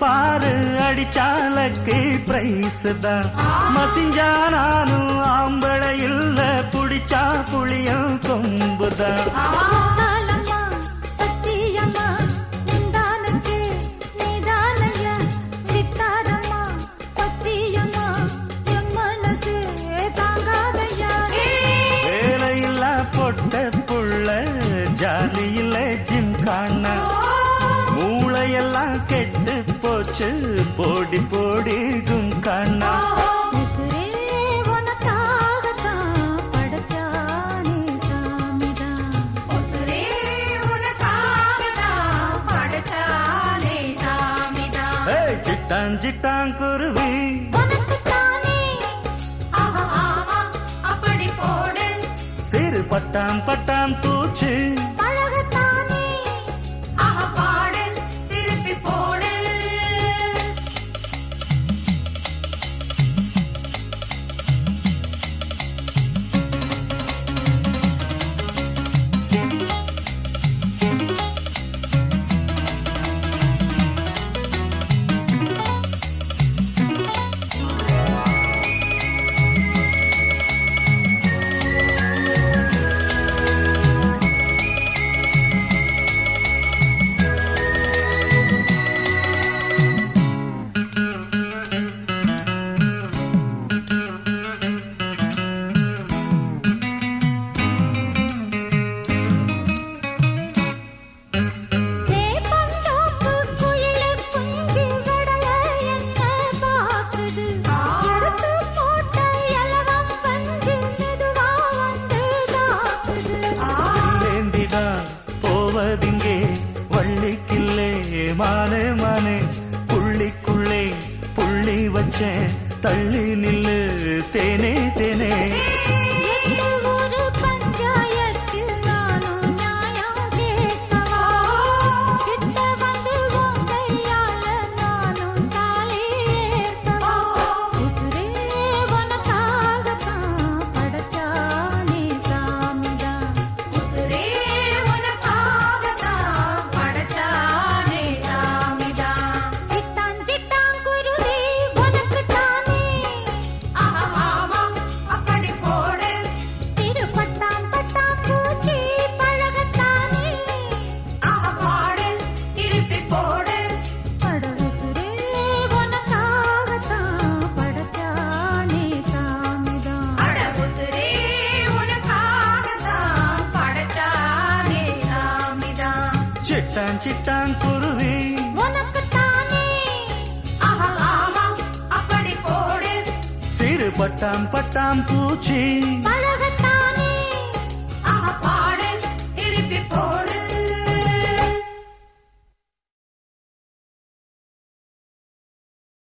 பாரு அடிச்சாலக்கு பிரைஸ் தான் மசிஞ்சா நானும் ஆம்பளை இல்ல புடிச்சா புளியம் கொம்புதான் கரைஞ்சிட்டாங்குருவி சிறு பட்டாம் பட்டாம் பூச்சி. போவதிங்கே வள்ளிக்கில்லே மானே மானே புள்ளிக்குள்ளே புள்ளி வச்சேன் தள்ளி நில்லு தேனே தேனே. பேசித்தான் குருவி சிறு பட்டாம் பட்டாம் பூச்சி.